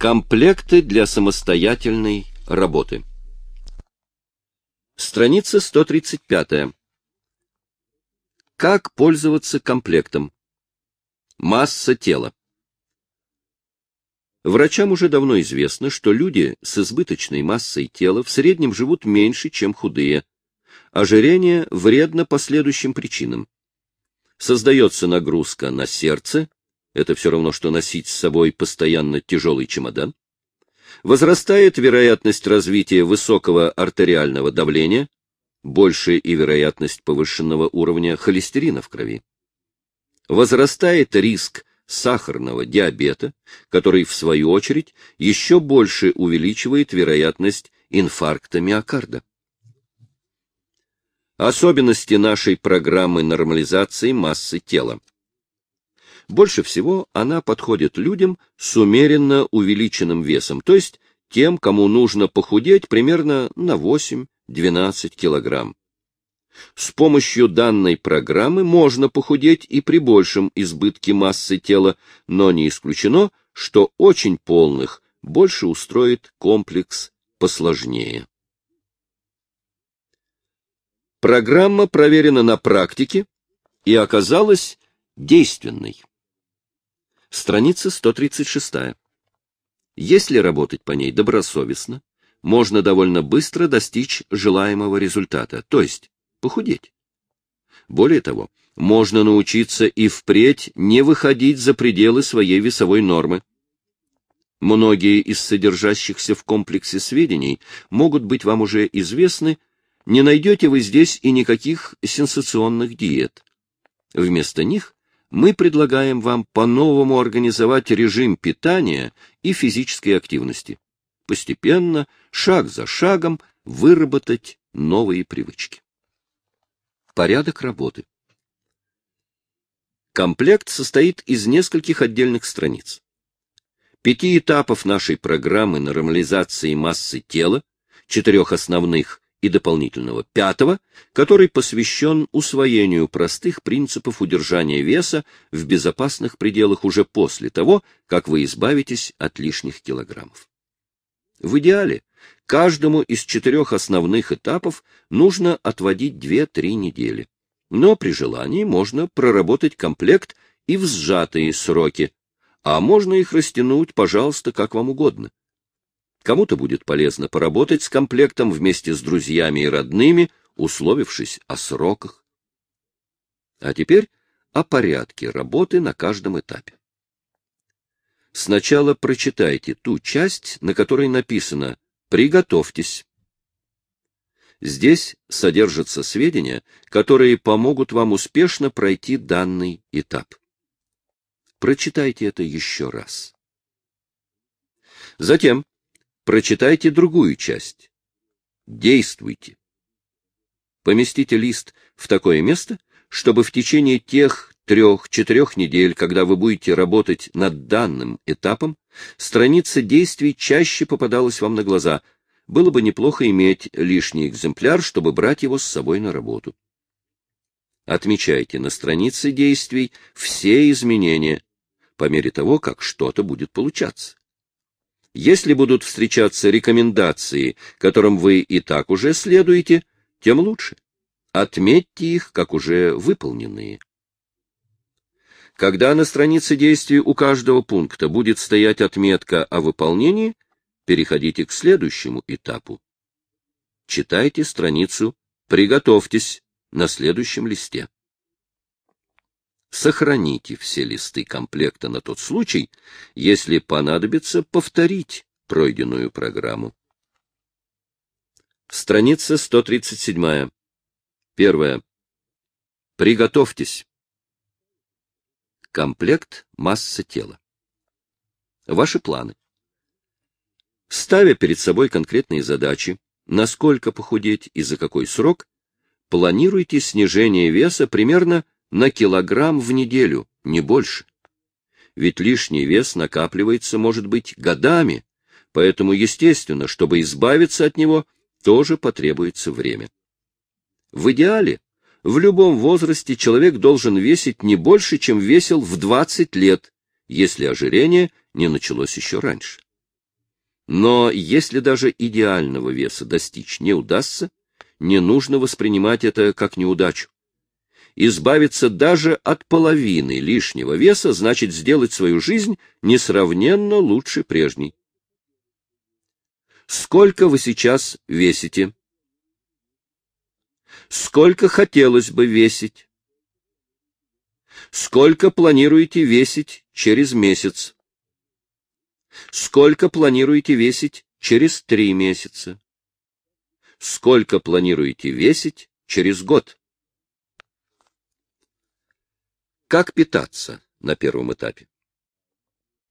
Комплекты для самостоятельной работы. Страница 135. Как пользоваться комплектом? Масса тела. Врачам уже давно известно, что люди с избыточной массой тела в среднем живут меньше, чем худые. Ожирение вредно по следующим причинам. Создается нагрузка на сердце, это все равно, что носить с собой постоянно тяжелый чемодан. Возрастает вероятность развития высокого артериального давления, больше и вероятность повышенного уровня холестерина в крови. Возрастает риск сахарного диабета, который, в свою очередь, еще больше увеличивает вероятность инфаркта миокарда. Особенности нашей программы нормализации массы тела. Больше всего она подходит людям с умеренно увеличенным весом, то есть тем, кому нужно похудеть примерно на 8-12 килограмм. С помощью данной программы можно похудеть и при большем избытке массы тела, но не исключено, что очень полных больше устроит комплекс посложнее. Программа проверена на практике и оказалась действенной. Страница 136. Если работать по ней добросовестно, можно довольно быстро достичь желаемого результата, то есть похудеть. Более того, можно научиться и впредь не выходить за пределы своей весовой нормы. Многие из содержащихся в комплексе сведений могут быть вам уже известны, не найдете вы здесь и никаких сенсационных диет. Вместо них мы предлагаем вам по-новому организовать режим питания и физической активности. Постепенно, шаг за шагом, выработать новые привычки. Порядок работы. Комплект состоит из нескольких отдельных страниц. Пяти этапов нашей программы нормализации массы тела, четырех основных и дополнительного пятого, который посвящен усвоению простых принципов удержания веса в безопасных пределах уже после того, как вы избавитесь от лишних килограммов. В идеале каждому из четырех основных этапов нужно отводить 2-3 недели. Но при желании можно проработать комплект и в сжатые сроки, а можно их растянуть, пожалуйста, как вам угодно. Кому-то будет полезно поработать с комплектом вместе с друзьями и родными, условившись о сроках. А теперь о порядке работы на каждом этапе. Сначала прочитайте ту часть, на которой написано «Приготовьтесь». Здесь содержатся сведения, которые помогут вам успешно пройти данный этап. Прочитайте это еще раз. Затем Прочитайте другую часть. Действуйте. Поместите лист в такое место, чтобы в течение тех трех-четырех недель, когда вы будете работать над данным этапом, страница действий чаще попадалась вам на глаза. Было бы неплохо иметь лишний экземпляр, чтобы брать его с собой на работу. Отмечайте на странице действий все изменения, по мере того, как что-то будет получаться. Если будут встречаться рекомендации, которым вы и так уже следуете, тем лучше. Отметьте их как уже выполненные. Когда на странице действий у каждого пункта будет стоять отметка о выполнении, переходите к следующему этапу. Читайте страницу «Приготовьтесь» на следующем листе. Сохраните все листы комплекта на тот случай, если понадобится повторить пройденную программу. Страница 137. Первое. Приготовьтесь. Комплект масса тела. Ваши планы. Ставя перед собой конкретные задачи, насколько похудеть и за какой срок, планируйте снижение веса примерно на килограмм в неделю, не больше. Ведь лишний вес накапливается, может быть, годами, поэтому естественно, чтобы избавиться от него, тоже потребуется время. В идеале, в любом возрасте человек должен весить не больше, чем весил в 20 лет, если ожирение не началось еще раньше. Но если даже идеального веса достичь не удастся, не нужно воспринимать это как неудачу. Избавиться даже от половины лишнего веса значит сделать свою жизнь несравненно лучше прежней. Сколько вы сейчас весите? Сколько хотелось бы весить? Сколько планируете весить через месяц? Сколько планируете весить через три месяца? Сколько планируете весить через год? Как питаться на первом этапе?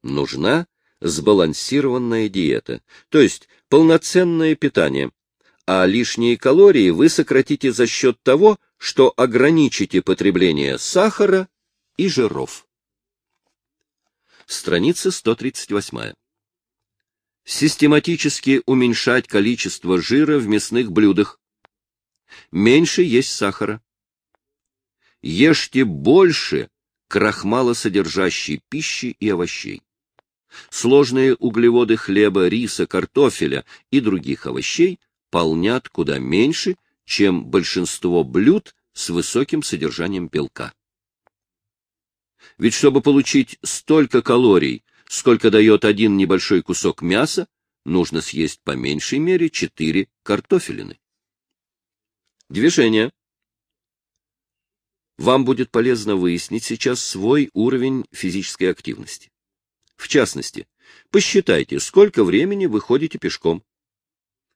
Нужна сбалансированная диета, то есть полноценное питание, а лишние калории вы сократите за счет того, что ограничите потребление сахара и жиров. Страница 138. Систематически уменьшать количество жира в мясных блюдах. Меньше есть сахара. Ешьте больше крахмалосодержащей пищи и овощей. Сложные углеводы хлеба, риса, картофеля и других овощей полнят куда меньше, чем большинство блюд с высоким содержанием белка. Ведь чтобы получить столько калорий, сколько дает один небольшой кусок мяса, нужно съесть по меньшей мере четыре картофелины. Движение. Вам будет полезно выяснить сейчас свой уровень физической активности. В частности, посчитайте, сколько времени вы ходите пешком.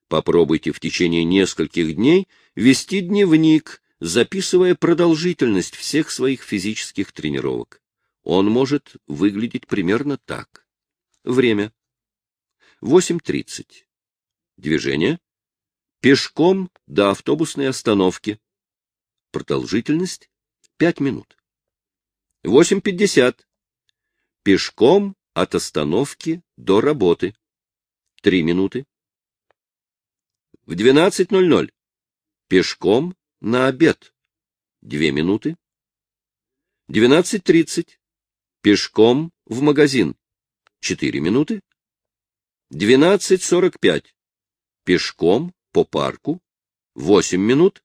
Попробуйте в течение нескольких дней вести дневник, записывая продолжительность всех своих физических тренировок. Он может выглядеть примерно так. Время. 8.30. Движение. Пешком до автобусной остановки. Продолжительность 5 минут. 8.50. Пешком от остановки до работы. 3 минуты. В 12.00. Пешком на обед. 2 минуты. 12.30. Пешком в магазин. 4 минуты. 12.45. Пешком по парку. 8 минут.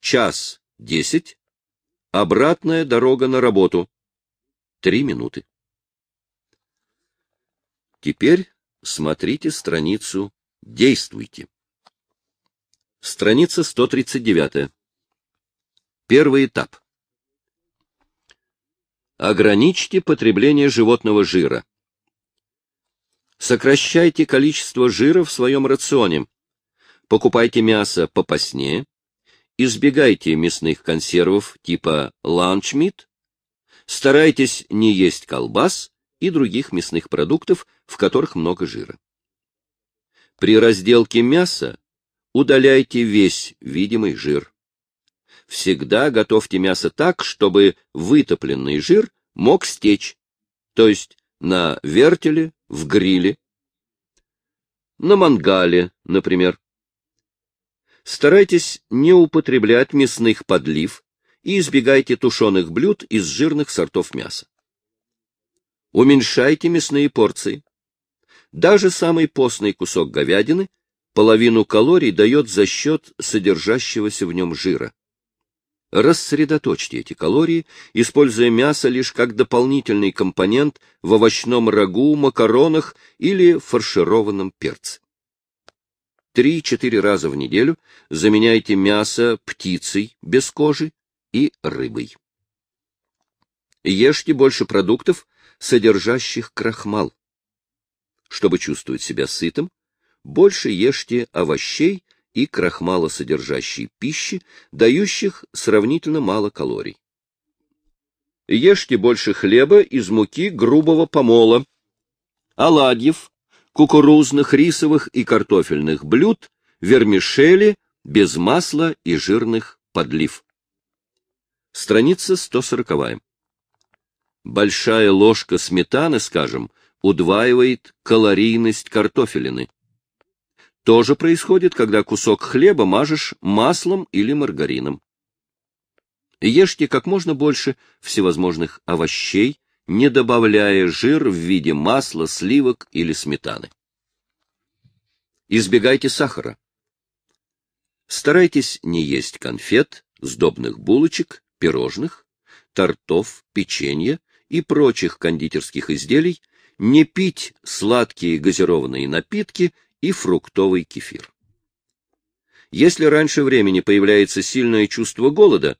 Час 10. Обратная дорога на работу. 3 минуты. Теперь смотрите страницу «Действуйте». Страница 139. Первый этап. Ограничьте потребление животного жира. Сокращайте количество жира в своем рационе. Покупайте мясо попаснее. Избегайте мясных консервов типа ланчмит. Старайтесь не есть колбас и других мясных продуктов, в которых много жира. При разделке мяса удаляйте весь видимый жир. Всегда готовьте мясо так, чтобы вытопленный жир мог стечь, то есть на вертеле, в гриле, на мангале, например. Старайтесь не употреблять мясных подлив и избегайте тушеных блюд из жирных сортов мяса. Уменьшайте мясные порции. Даже самый постный кусок говядины половину калорий дает за счет содержащегося в нем жира. Рассредоточьте эти калории, используя мясо лишь как дополнительный компонент в овощном рагу, макаронах или фаршированном перце. Три-четыре раза в неделю заменяйте мясо птицей без кожи и рыбой. Ешьте больше продуктов, содержащих крахмал. Чтобы чувствовать себя сытым, больше ешьте овощей и крахмалосодержащей пищи, дающих сравнительно мало калорий. Ешьте больше хлеба из муки грубого помола, оладьев, кукурузных, рисовых и картофельных блюд, вермишели без масла и жирных подлив. Страница 140. Большая ложка сметаны, скажем, удваивает калорийность картофелины. То же происходит, когда кусок хлеба мажешь маслом или маргарином. Ешьте как можно больше всевозможных овощей, не добавляя жир в виде масла, сливок или сметаны. Избегайте сахара. Старайтесь не есть конфет, сдобных булочек, пирожных, тортов, печенья и прочих кондитерских изделий, не пить сладкие газированные напитки и фруктовый кефир. Если раньше времени появляется сильное чувство голода,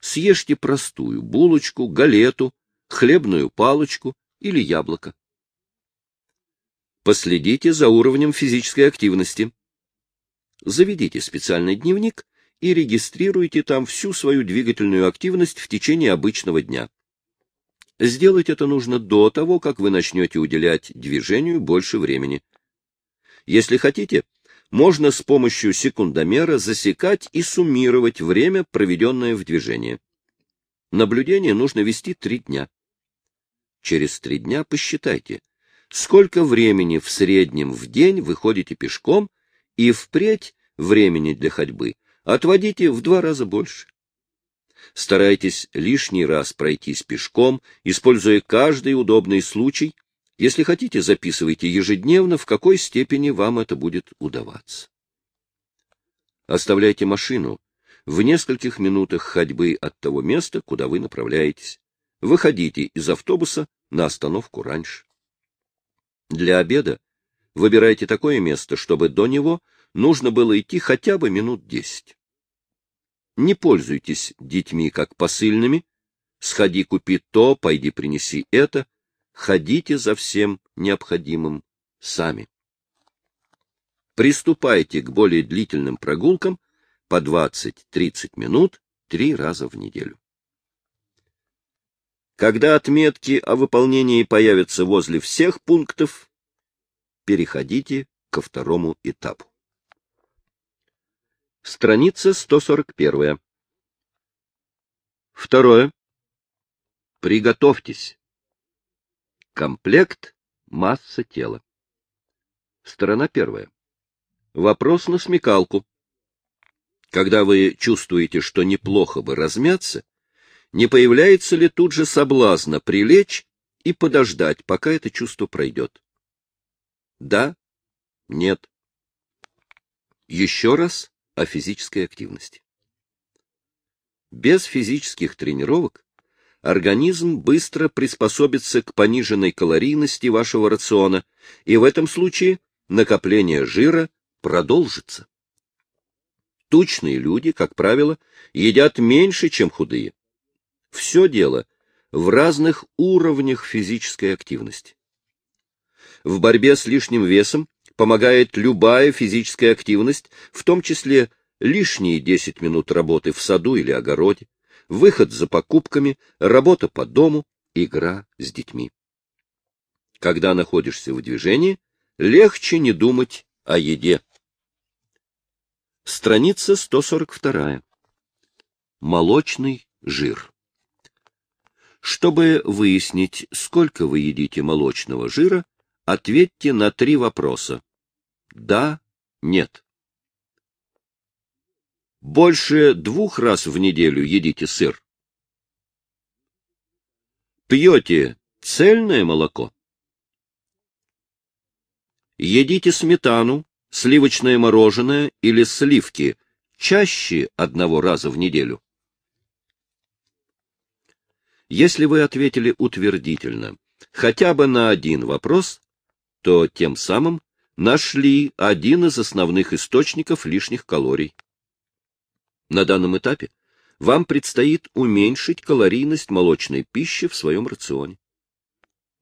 съешьте простую булочку, галету, хлебную палочку или яблоко. Последите за уровнем физической активности. Заведите специальный дневник и регистрируйте там всю свою двигательную активность в течение обычного дня. Сделать это нужно до того, как вы начнете уделять движению больше времени. Если хотите, можно с помощью секундомера засекать и суммировать время, проведенное в движении. Наблюдение нужно вести три дня. Через три дня посчитайте, сколько времени в среднем в день вы ходите пешком, и впредь времени для ходьбы отводите в два раза больше. Старайтесь лишний раз пройтись пешком, используя каждый удобный случай. Если хотите, записывайте ежедневно, в какой степени вам это будет удаваться. Оставляйте машину в нескольких минутах ходьбы от того места, куда вы направляетесь. Выходите из автобуса на остановку раньше. Для обеда выбирайте такое место, чтобы до него нужно было идти хотя бы минут десять. Не пользуйтесь детьми как посыльными. Сходи, купи то, пойди принеси это. Ходите за всем необходимым сами. Приступайте к более длительным прогулкам по 20-30 минут три раза в неделю. Когда отметки о выполнении появятся возле всех пунктов, переходите ко второму этапу. Страница 141. Второе. Приготовьтесь. Комплект масса тела. Сторона первая. Вопрос на смекалку. Когда вы чувствуете, что неплохо бы размяться, не появляется ли тут же соблазна прилечь и подождать, пока это чувство пройдет? Да? Нет? Еще раз о физической активности. Без физических тренировок организм быстро приспособится к пониженной калорийности вашего рациона, и в этом случае накопление жира продолжится. Тучные люди, как правило, едят меньше, чем худые. Все дело в разных уровнях физической активности. В борьбе с лишним весом помогает любая физическая активность, в том числе лишние 10 минут работы в саду или огороде, выход за покупками, работа по дому, игра с детьми. Когда находишься в движении, легче не думать о еде. Страница 142. Молочный жир. Чтобы выяснить, сколько вы едите молочного жира, ответьте на три вопроса. Да, нет. Больше двух раз в неделю едите сыр. Пьете цельное молоко. Едите сметану, сливочное мороженое или сливки чаще одного раза в неделю. Если вы ответили утвердительно хотя бы на один вопрос, то тем самым нашли один из основных источников лишних калорий. На данном этапе вам предстоит уменьшить калорийность молочной пищи в своем рационе.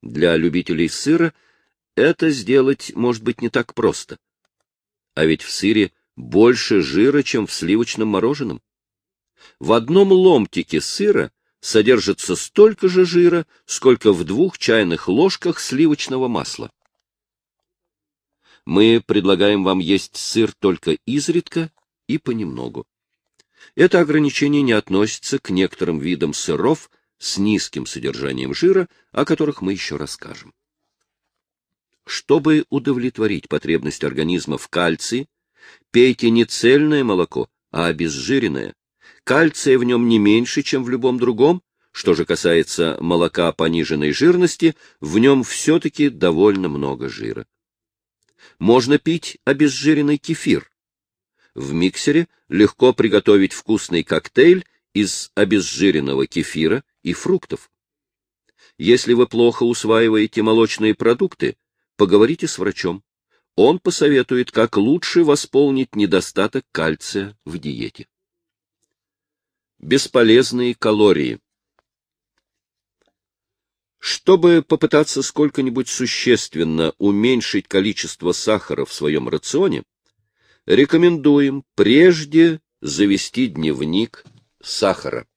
Для любителей сыра это сделать может быть не так просто. А ведь в сыре больше жира, чем в сливочном мороженом. В одном ломтике сыра содержится столько же жира, сколько в двух чайных ложках сливочного масла. Мы предлагаем вам есть сыр только изредка и понемногу. Это ограничение не относится к некоторым видам сыров с низким содержанием жира, о которых мы еще расскажем. Чтобы удовлетворить потребность организма в кальции, пейте не цельное молоко, а обезжиренное. Кальция в нем не меньше, чем в любом другом. Что же касается молока пониженной жирности, в нем все-таки довольно много жира. можно пить обезжиренный кефир. В миксере легко приготовить вкусный коктейль из обезжиренного кефира и фруктов. Если вы плохо усваиваете молочные продукты, поговорите с врачом. Он посоветует, как лучше восполнить недостаток кальция в диете. Бесполезные калории. Чтобы попытаться сколько-нибудь существенно уменьшить количество сахара в своем рационе, рекомендуем прежде завести дневник сахара.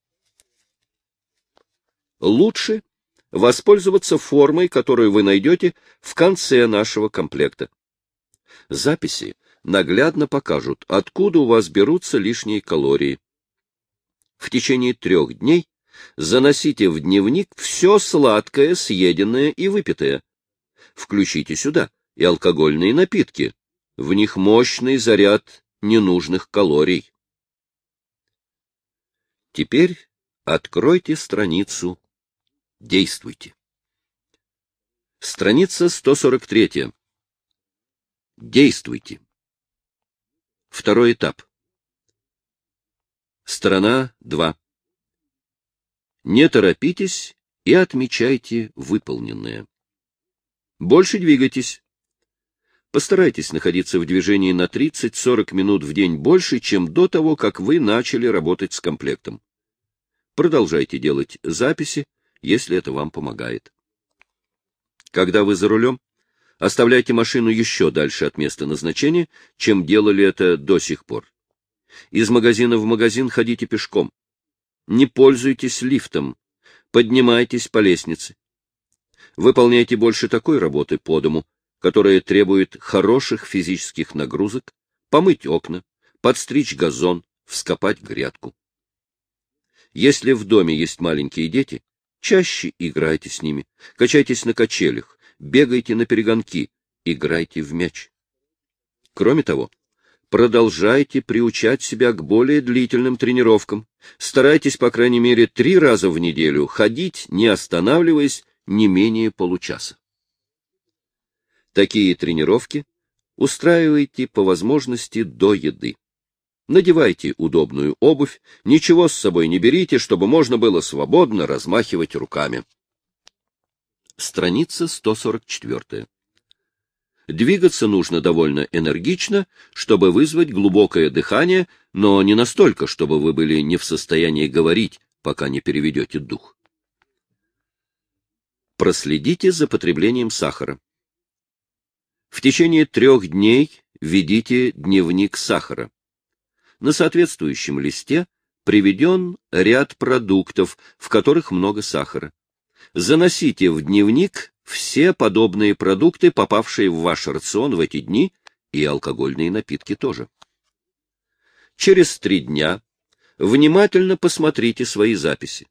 Лучше воспользоваться формой, которую вы найдете в конце нашего комплекта. Записи наглядно покажут, откуда у вас берутся лишние калории. В течение трех дней заносите в дневник все сладкое, съеденное и выпитое. Включите сюда и алкогольные напитки. В них мощный заряд ненужных калорий. Теперь откройте страницу Действуйте. Страница 143. Действуйте. Второй этап. Сторона 2. Не торопитесь и отмечайте выполненное. Больше двигайтесь. Постарайтесь находиться в движении на 30-40 минут в день больше, чем до того, как вы начали работать с комплектом. Продолжайте делать записи, если это вам помогает. Когда вы за рулем, оставляйте машину еще дальше от места назначения, чем делали это до сих пор. Из магазина в магазин ходите пешком. Не пользуйтесь лифтом. Поднимайтесь по лестнице. Выполняйте больше такой работы по дому, которая требует хороших физических нагрузок, помыть окна, подстричь газон, вскопать грядку. Если в доме есть маленькие дети, Чаще играйте с ними, качайтесь на качелях, бегайте на перегонки, играйте в мяч. Кроме того, продолжайте приучать себя к более длительным тренировкам. Старайтесь, по крайней мере, три раза в неделю ходить, не останавливаясь, не менее получаса. Такие тренировки устраивайте по возможности до еды. Надевайте удобную обувь, ничего с собой не берите, чтобы можно было свободно размахивать руками. Страница 144. Двигаться нужно довольно энергично, чтобы вызвать глубокое дыхание, но не настолько, чтобы вы были не в состоянии говорить, пока не переведете дух. Проследите за потреблением сахара. В течение трех дней ведите дневник сахара. На соответствующем листе приведен ряд продуктов, в которых много сахара. Заносите в дневник все подобные продукты, попавшие в ваш рацион в эти дни, и алкогольные напитки тоже. Через три дня внимательно посмотрите свои записи.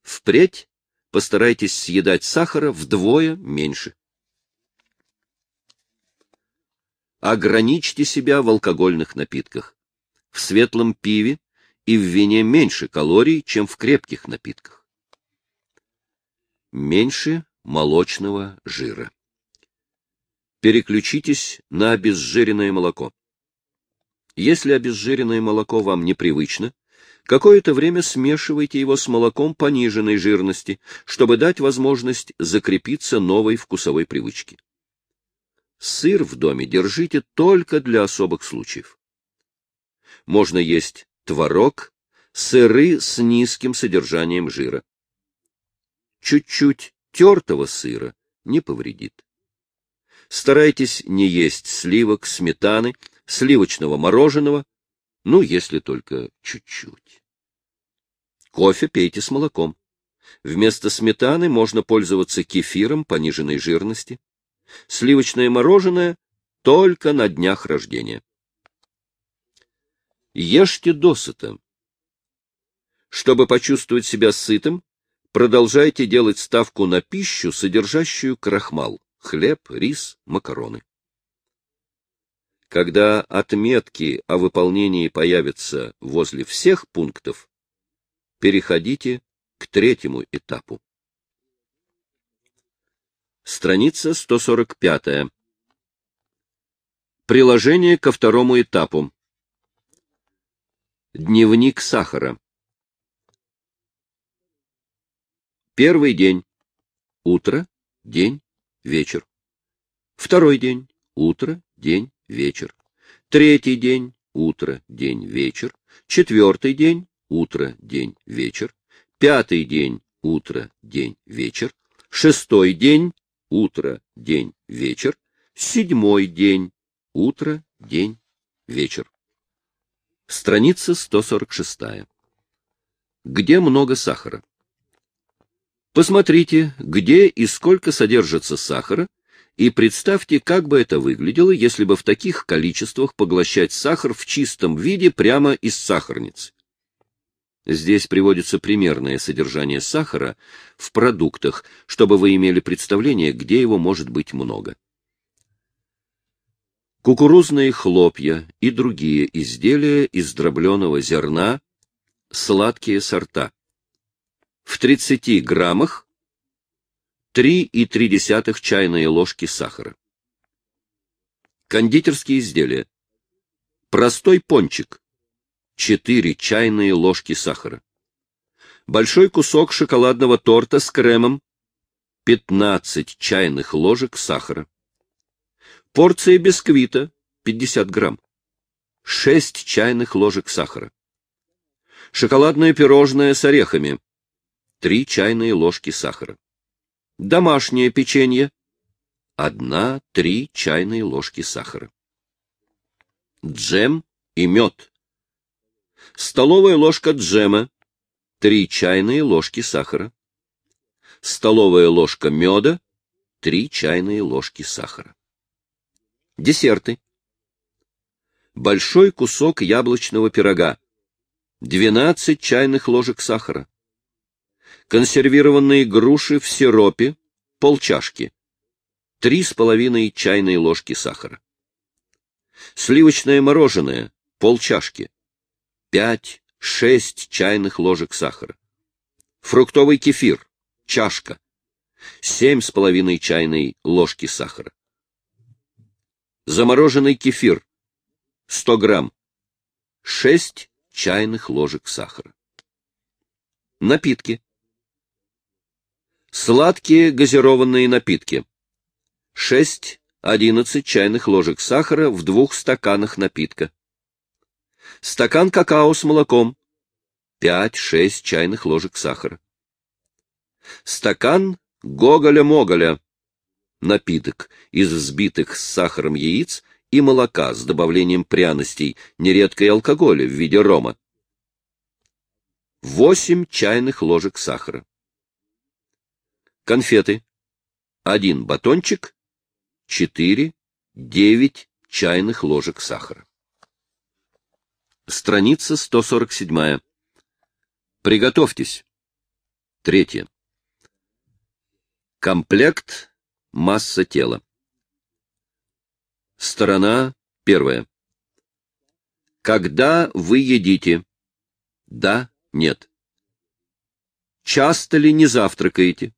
Впредь постарайтесь съедать сахара вдвое меньше. Ограничьте себя в алкогольных напитках в светлом пиве и в вине меньше калорий, чем в крепких напитках. Меньше молочного жира. Переключитесь на обезжиренное молоко. Если обезжиренное молоко вам непривычно, какое-то время смешивайте его с молоком пониженной жирности, чтобы дать возможность закрепиться новой вкусовой привычке. Сыр в доме держите только для особых случаев можно есть творог, сыры с низким содержанием жира. Чуть-чуть тертого сыра не повредит. Старайтесь не есть сливок, сметаны, сливочного мороженого, ну, если только чуть-чуть. Кофе пейте с молоком. Вместо сметаны можно пользоваться кефиром пониженной жирности. Сливочное мороженое только на днях рождения. Ешьте досыта. Чтобы почувствовать себя сытым, продолжайте делать ставку на пищу, содержащую крахмал — хлеб, рис, макароны. Когда отметки о выполнении появятся возле всех пунктов, переходите к третьему этапу. Страница 145. Приложение ко второму этапу. Дневник сахара. Первый день. Утро, день, вечер. Второй день. Утро, день, вечер. Третий день. Утро, день, вечер. Четвертый день. Утро, день, вечер. Пятый день. Утро, день, вечер. Шестой день. Утро, день, вечер. Седьмой день Утро, день, вечер. Страница 146. Где много сахара? Посмотрите, где и сколько содержится сахара, и представьте, как бы это выглядело, если бы в таких количествах поглощать сахар в чистом виде прямо из сахарницы. Здесь приводится примерное содержание сахара в продуктах, чтобы вы имели представление, где его может быть много кукурузные хлопья и другие изделия из дробленого зерна, сладкие сорта. В 30 граммах 3,3 чайные ложки сахара. Кондитерские изделия. Простой пончик 4 чайные ложки сахара. Большой кусок шоколадного торта с кремом 15 чайных ложек сахара. Порция бисквита 50 грамм. 6 чайных ложек сахара. Шоколадное пирожное с орехами 3 чайные ложки сахара. Домашнее печенье 1-3 чайные ложки сахара. Джем и мед. Столовая ложка джема 3 чайные ложки сахара. Столовая ложка меда 3 чайные ложки сахара. Десерты. Большой кусок яблочного пирога. 12 чайных ложек сахара. Консервированные груши в сиропе. Полчашки. 3,5 чайные ложки сахара. Сливочное мороженое. Полчашки. 5-6 чайных ложек сахара. Фруктовый кефир. Чашка. 7,5 чайной ложки сахара. Замороженный кефир. 100 грамм. 6 чайных ложек сахара. Напитки. Сладкие газированные напитки. 6-11 чайных ложек сахара в двух стаканах напитка. Стакан какао с молоком. 5-6 чайных ложек сахара. Стакан гоголя-моголя напиток из взбитых с сахаром яиц и молока с добавлением пряностей, нередко алкоголя в виде рома. 8 чайных ложек сахара. Конфеты. Один батончик. 4-9 чайных ложек сахара. Страница 147. Приготовьтесь. Третье. Комплект Масса тела. Сторона первая. Когда вы едите? Да, нет. Часто ли не завтракаете?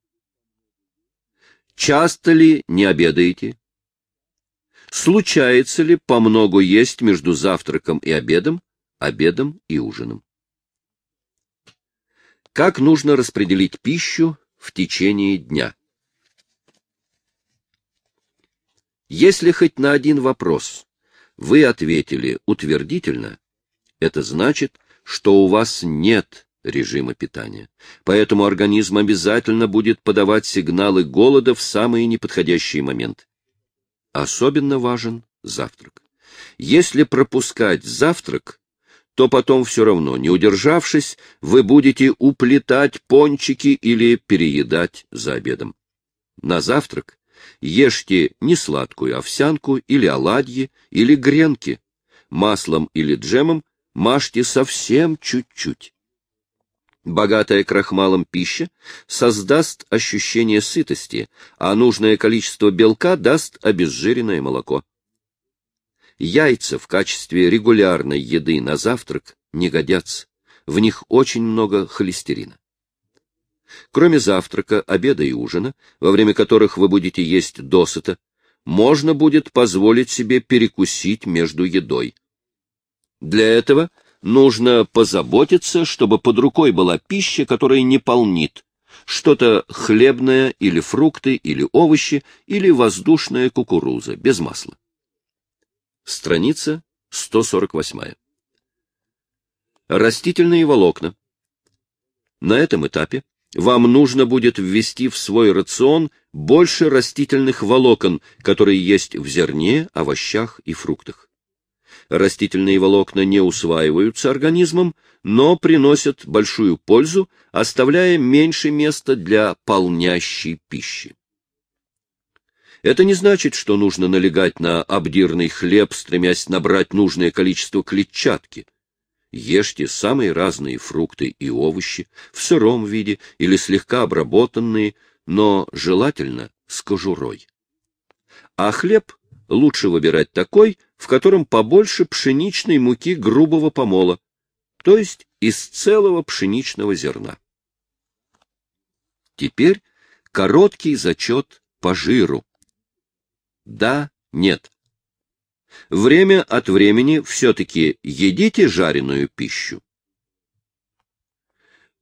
Часто ли не обедаете? Случается ли по много есть между завтраком и обедом, обедом и ужином? Как нужно распределить пищу в течение дня? Если хоть на один вопрос вы ответили утвердительно, это значит, что у вас нет режима питания. Поэтому организм обязательно будет подавать сигналы голода в самые неподходящие моменты. Особенно важен завтрак. Если пропускать завтрак, то потом все равно, не удержавшись, вы будете уплетать пончики или переедать за обедом. На завтрак Ешьте не сладкую овсянку или оладьи, или гренки. Маслом или джемом мажьте совсем чуть-чуть. Богатая крахмалом пища создаст ощущение сытости, а нужное количество белка даст обезжиренное молоко. Яйца в качестве регулярной еды на завтрак не годятся, в них очень много холестерина. Кроме завтрака, обеда и ужина, во время которых вы будете есть досыта, можно будет позволить себе перекусить между едой. Для этого нужно позаботиться, чтобы под рукой была пища, которая не полнит, что-то хлебное или фрукты, или овощи, или воздушная кукуруза, без масла. Страница 148. Растительные волокна. На этом этапе вам нужно будет ввести в свой рацион больше растительных волокон, которые есть в зерне, овощах и фруктах. Растительные волокна не усваиваются организмом, но приносят большую пользу, оставляя меньше места для полнящей пищи. Это не значит, что нужно налегать на обдирный хлеб, стремясь набрать нужное количество клетчатки – Ешьте самые разные фрукты и овощи в сыром виде или слегка обработанные, но желательно с кожурой. А хлеб лучше выбирать такой, в котором побольше пшеничной муки грубого помола, то есть из целого пшеничного зерна. Теперь короткий зачет по жиру. Да, нет. Время от времени все-таки едите жареную пищу.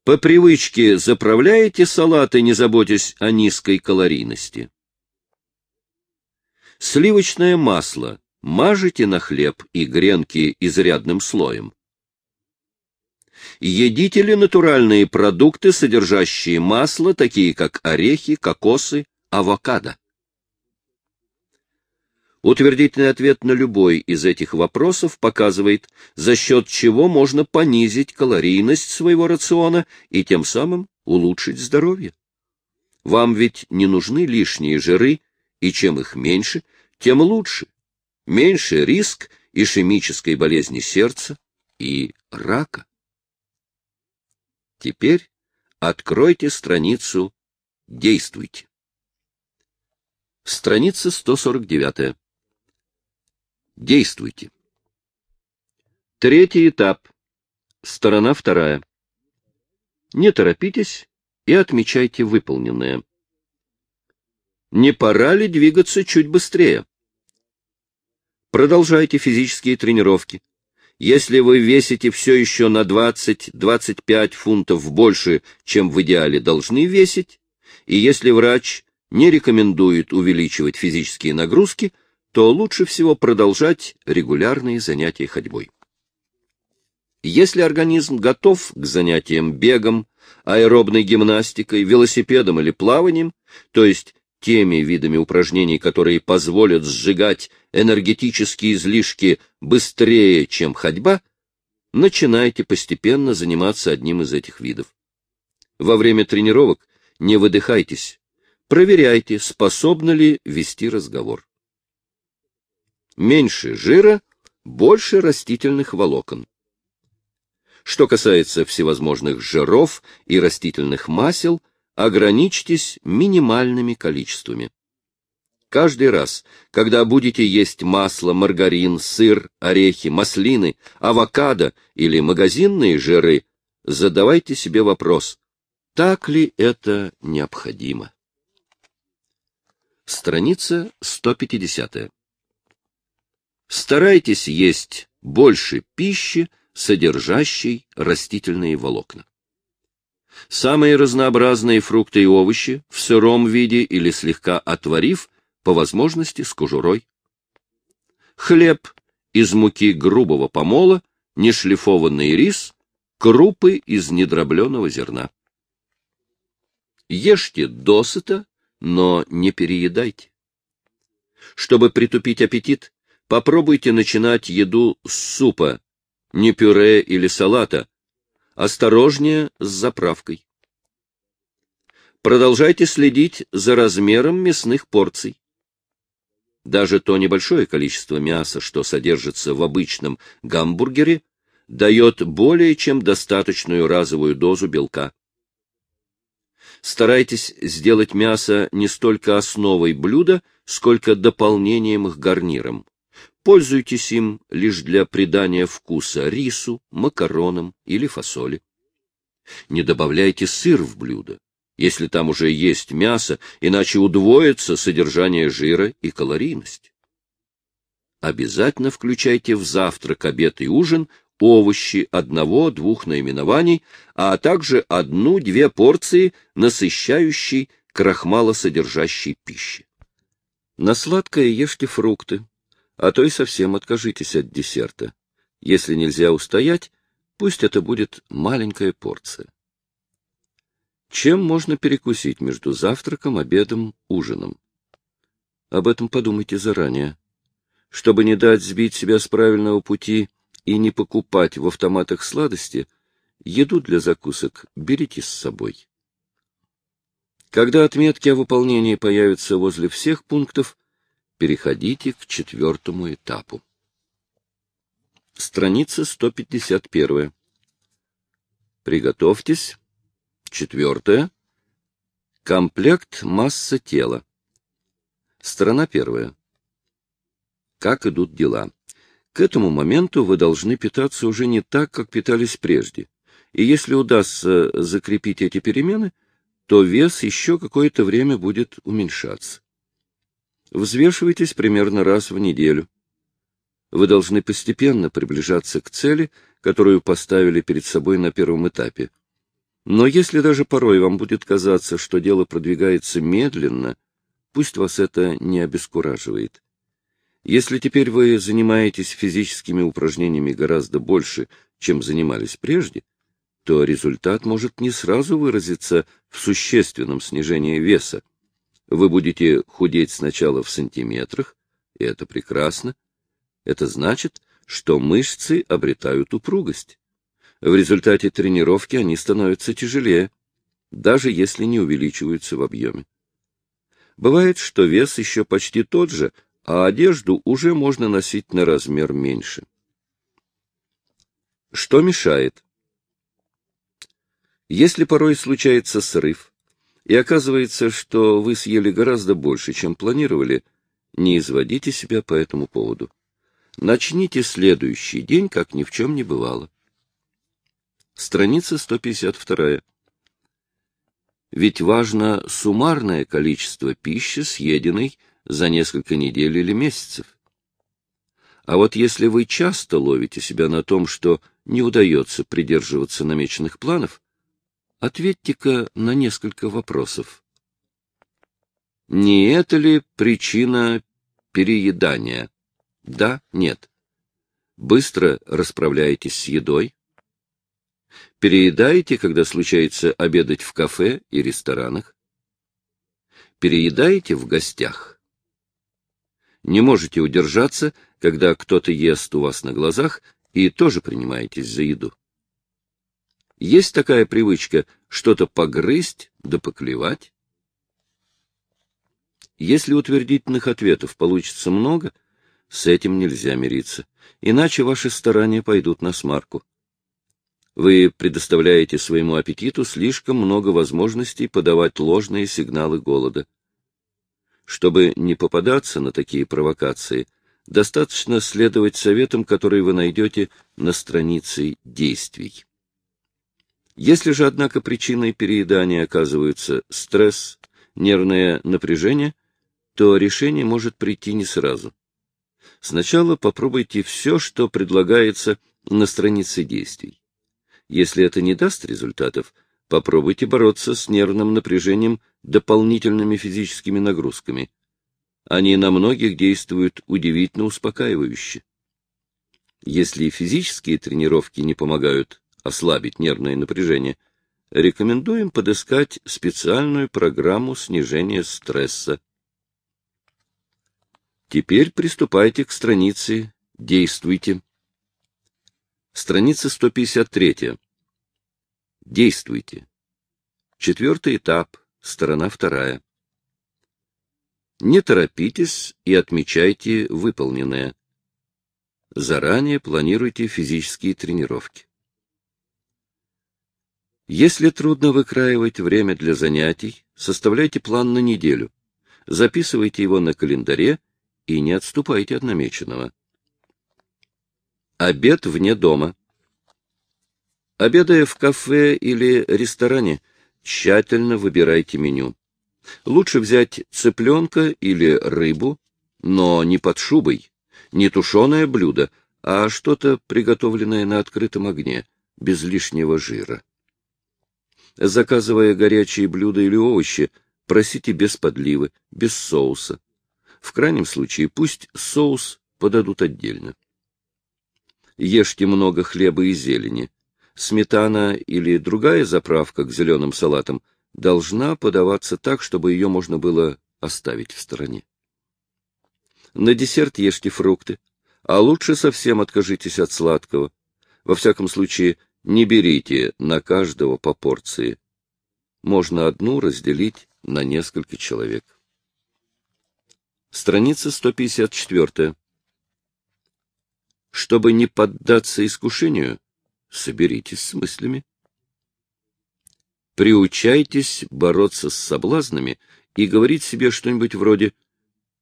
По привычке заправляете салаты, не заботясь о низкой калорийности. Сливочное масло мажете на хлеб и гренки изрядным слоем. Едите ли натуральные продукты, содержащие масло, такие как орехи, кокосы, авокадо? Утвердительный ответ на любой из этих вопросов показывает, за счет чего можно понизить калорийность своего рациона и тем самым улучшить здоровье. Вам ведь не нужны лишние жиры, и чем их меньше, тем лучше. Меньше риск ишемической болезни сердца и рака. Теперь откройте страницу «Действуйте». Страница 149. Действуйте. Третий этап. Сторона вторая. Не торопитесь и отмечайте выполненное. Не пора ли двигаться чуть быстрее? Продолжайте физические тренировки. Если вы весите все еще на 20-25 фунтов больше, чем в идеале должны весить, и если врач не рекомендует увеличивать физические нагрузки – то лучше всего продолжать регулярные занятия ходьбой. Если организм готов к занятиям бегом, аэробной гимнастикой, велосипедом или плаванием, то есть теми видами упражнений, которые позволят сжигать энергетические излишки быстрее, чем ходьба, начинайте постепенно заниматься одним из этих видов. Во время тренировок не выдыхайтесь, проверяйте, способны ли вести разговор меньше жира, больше растительных волокон. Что касается всевозможных жиров и растительных масел, ограничьтесь минимальными количествами. Каждый раз, когда будете есть масло, маргарин, сыр, орехи, маслины, авокадо или магазинные жиры, задавайте себе вопрос, так ли это необходимо. Страница 150. Старайтесь есть больше пищи, содержащей растительные волокна. Самые разнообразные фрукты и овощи в сыром виде или слегка отварив, по возможности с кожурой. Хлеб из муки грубого помола, нешлифованный рис, крупы из недробленого зерна. Ешьте досыта, но не переедайте. Чтобы притупить аппетит, Попробуйте начинать еду с супа, не пюре или салата. Осторожнее с заправкой. Продолжайте следить за размером мясных порций. Даже то небольшое количество мяса, что содержится в обычном гамбургере, дает более чем достаточную разовую дозу белка. Старайтесь сделать мясо не столько основой блюда, сколько дополнением к гарнирам. Пользуйтесь им лишь для придания вкуса рису, макаронам или фасоли. Не добавляйте сыр в блюдо. Если там уже есть мясо, иначе удвоится содержание жира и калорийность. Обязательно включайте в завтрак, обед и ужин овощи одного-двух наименований, а также одну-две порции насыщающей крахмалосодержащей пищи. На сладкое ешьте фрукты, а то и совсем откажитесь от десерта. Если нельзя устоять, пусть это будет маленькая порция. Чем можно перекусить между завтраком, обедом, ужином? Об этом подумайте заранее. Чтобы не дать сбить себя с правильного пути и не покупать в автоматах сладости, еду для закусок берите с собой. Когда отметки о выполнении появятся возле всех пунктов, переходите к четвертому этапу. Страница 151. Приготовьтесь. Четвертое. Комплект масса тела. Страна первая. Как идут дела? К этому моменту вы должны питаться уже не так, как питались прежде. И если удастся закрепить эти перемены, то вес еще какое-то время будет уменьшаться. Взвешивайтесь примерно раз в неделю. Вы должны постепенно приближаться к цели, которую поставили перед собой на первом этапе. Но если даже порой вам будет казаться, что дело продвигается медленно, пусть вас это не обескураживает. Если теперь вы занимаетесь физическими упражнениями гораздо больше, чем занимались прежде, то результат может не сразу выразиться в существенном снижении веса. Вы будете худеть сначала в сантиметрах, и это прекрасно. Это значит, что мышцы обретают упругость. В результате тренировки они становятся тяжелее, даже если не увеличиваются в объеме. Бывает, что вес еще почти тот же, а одежду уже можно носить на размер меньше. Что мешает? Если порой случается срыв, и оказывается, что вы съели гораздо больше, чем планировали, не изводите себя по этому поводу. Начните следующий день, как ни в чем не бывало. Страница 152. Ведь важно суммарное количество пищи, съеденной за несколько недель или месяцев. А вот если вы часто ловите себя на том, что не удается придерживаться намеченных планов, ответьте-ка на несколько вопросов. Не это ли причина переедания? Да, нет. Быстро расправляетесь с едой? Переедаете, когда случается обедать в кафе и ресторанах? Переедаете в гостях? не можете удержаться, когда кто-то ест у вас на глазах, и тоже принимаетесь за еду. Есть такая привычка что-то погрызть да поклевать? Если утвердительных ответов получится много, с этим нельзя мириться, иначе ваши старания пойдут на смарку. Вы предоставляете своему аппетиту слишком много возможностей подавать ложные сигналы голода. Чтобы не попадаться на такие провокации, достаточно следовать советам, которые вы найдете на странице действий. Если же, однако, причиной переедания оказываются стресс, нервное напряжение, то решение может прийти не сразу. Сначала попробуйте все, что предлагается на странице действий. Если это не даст результатов, попробуйте бороться с нервным напряжением дополнительными физическими нагрузками. Они на многих действуют удивительно успокаивающе. Если физические тренировки не помогают ослабить нервное напряжение, рекомендуем подыскать специальную программу снижения стресса. Теперь приступайте к странице «Действуйте». Страница 153. Действуйте. Четвертый этап, сторона вторая. Не торопитесь и отмечайте выполненное. Заранее планируйте физические тренировки. Если трудно выкраивать время для занятий, составляйте план на неделю, записывайте его на календаре и не отступайте от намеченного. Обед вне дома. Обедая в кафе или ресторане, Тщательно выбирайте меню. Лучше взять цыпленка или рыбу, но не под шубой, не тушеное блюдо, а что-то приготовленное на открытом огне, без лишнего жира. Заказывая горячие блюда или овощи, просите без подливы, без соуса. В крайнем случае пусть соус подадут отдельно. Ешьте много хлеба и зелени. Сметана или другая заправка к зеленым салатам должна подаваться так, чтобы ее можно было оставить в стороне. На десерт ешьте фрукты, а лучше совсем откажитесь от сладкого. Во всяком случае, не берите на каждого по порции. Можно одну разделить на несколько человек. Страница 154. Чтобы не поддаться искушению, соберитесь с мыслями. Приучайтесь бороться с соблазнами и говорить себе что-нибудь вроде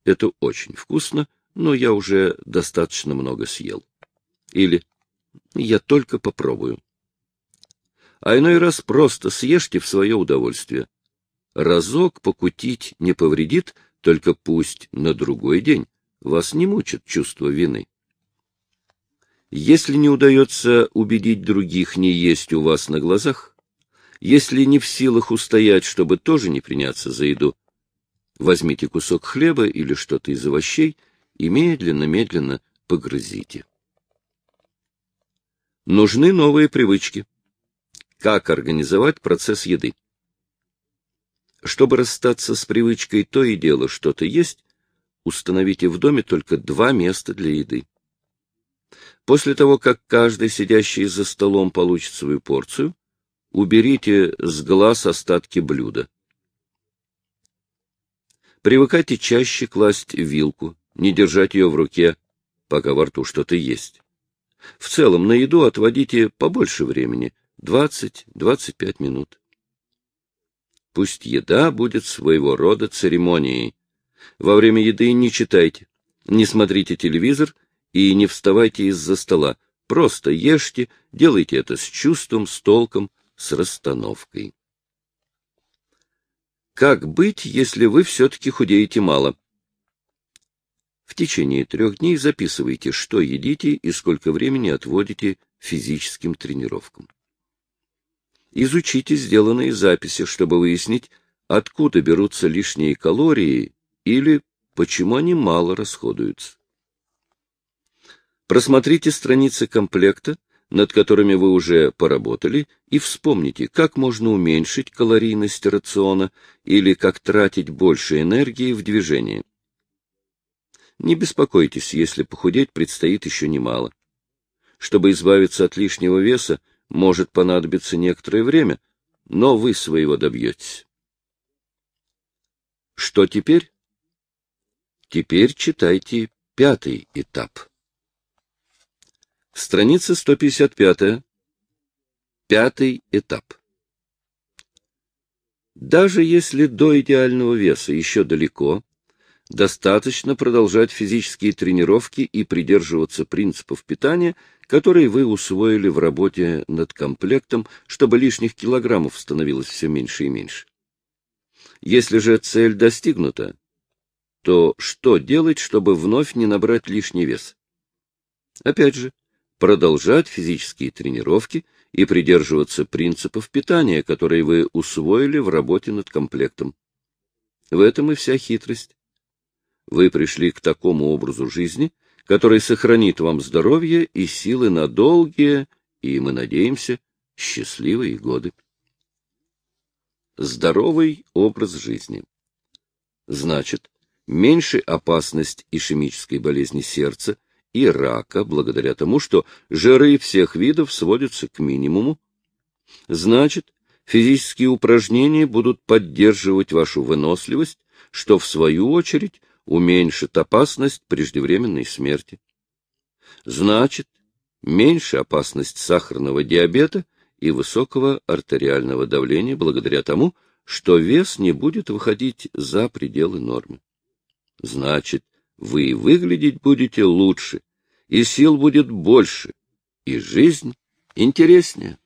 «это очень вкусно, но я уже достаточно много съел». Или «я только попробую». А иной раз просто съешьте в свое удовольствие. Разок покутить не повредит, только пусть на другой день вас не мучит чувство вины. Если не удается убедить других не есть у вас на глазах, если не в силах устоять, чтобы тоже не приняться за еду, возьмите кусок хлеба или что-то из овощей и медленно-медленно погрызите. Нужны новые привычки. Как организовать процесс еды? Чтобы расстаться с привычкой то и дело что-то есть, установите в доме только два места для еды. После того, как каждый сидящий за столом получит свою порцию, уберите с глаз остатки блюда. Привыкайте чаще класть вилку, не держать ее в руке, пока во рту что-то есть. В целом на еду отводите побольше времени, 20-25 минут. Пусть еда будет своего рода церемонией. Во время еды не читайте, не смотрите телевизор и не вставайте из-за стола. Просто ешьте, делайте это с чувством, с толком, с расстановкой. Как быть, если вы все-таки худеете мало? В течение трех дней записывайте, что едите и сколько времени отводите физическим тренировкам. Изучите сделанные записи, чтобы выяснить, откуда берутся лишние калории или почему они мало расходуются. Просмотрите страницы комплекта, над которыми вы уже поработали, и вспомните, как можно уменьшить калорийность рациона или как тратить больше энергии в движении. Не беспокойтесь, если похудеть предстоит еще немало. Чтобы избавиться от лишнего веса, может понадобиться некоторое время, но вы своего добьетесь. Что теперь? Теперь читайте пятый этап. Страница 155. Пятый этап. Даже если до идеального веса еще далеко, достаточно продолжать физические тренировки и придерживаться принципов питания, которые вы усвоили в работе над комплектом, чтобы лишних килограммов становилось все меньше и меньше. Если же цель достигнута, то что делать, чтобы вновь не набрать лишний вес? Опять же, продолжать физические тренировки и придерживаться принципов питания, которые вы усвоили в работе над комплектом. В этом и вся хитрость. Вы пришли к такому образу жизни, который сохранит вам здоровье и силы на долгие и, мы надеемся, счастливые годы. Здоровый образ жизни. Значит, меньше опасность ишемической болезни сердца и рака, благодаря тому, что жиры всех видов сводятся к минимуму. Значит, физические упражнения будут поддерживать вашу выносливость, что, в свою очередь, уменьшит опасность преждевременной смерти. Значит, меньше опасность сахарного диабета и высокого артериального давления благодаря тому, что вес не будет выходить за пределы нормы. Значит, вы выглядеть будете лучше, и сил будет больше, и жизнь интереснее.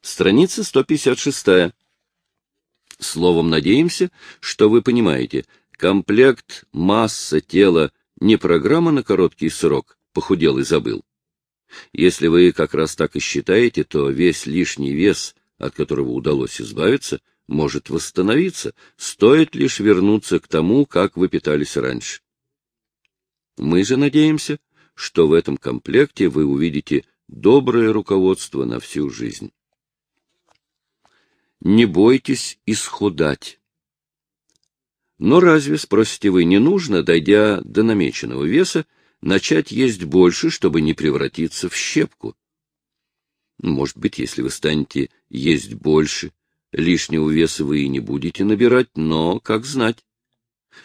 Страница 156. Словом, надеемся, что вы понимаете, комплект масса тела не программа на короткий срок, похудел и забыл. Если вы как раз так и считаете, то весь лишний вес, от которого удалось избавиться, может восстановиться, стоит лишь вернуться к тому, как вы питались раньше. Мы же надеемся, что в этом комплекте вы увидите доброе руководство на всю жизнь. Не бойтесь исхудать. Но разве, спросите вы, не нужно, дойдя до намеченного веса, начать есть больше, чтобы не превратиться в щепку? Может быть, если вы станете есть больше, лишнего веса вы и не будете набирать, но как знать?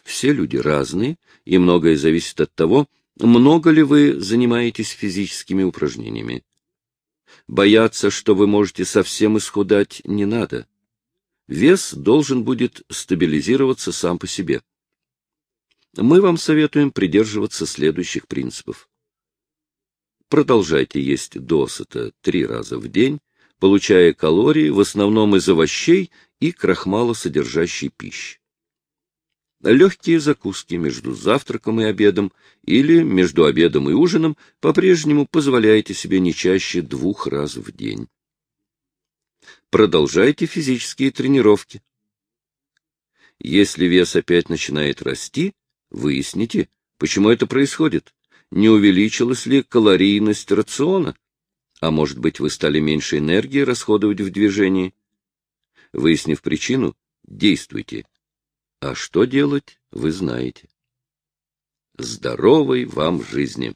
Все люди разные, и многое зависит от того, много ли вы занимаетесь физическими упражнениями. Бояться, что вы можете совсем исхудать, не надо. Вес должен будет стабилизироваться сам по себе. Мы вам советуем придерживаться следующих принципов. Продолжайте есть досыта три раза в день, получая калории в основном из овощей и крахмалосодержащей пищи легкие закуски между завтраком и обедом или между обедом и ужином по-прежнему позволяйте себе не чаще двух раз в день. Продолжайте физические тренировки. Если вес опять начинает расти, выясните, почему это происходит. Не увеличилась ли калорийность рациона? А может быть, вы стали меньше энергии расходовать в движении? Выяснив причину, действуйте а что делать, вы знаете. Здоровой вам жизни!